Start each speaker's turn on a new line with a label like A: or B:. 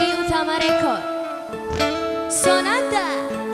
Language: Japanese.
A: Reggae Utama Record Sonata